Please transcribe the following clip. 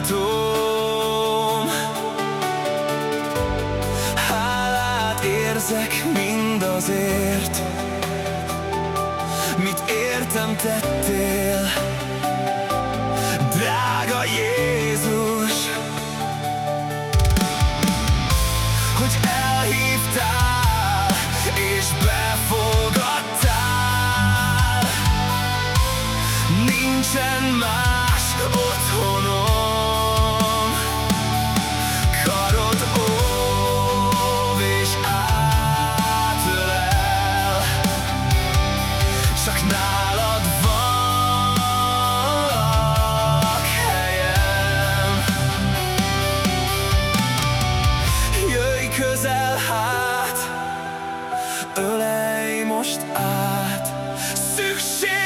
megváltom Hálát érzek mindazért Mit értem tettél. Drága Jézus Hogy elhívtál és befogadtál Nincsen más otthonom. most át. Szükség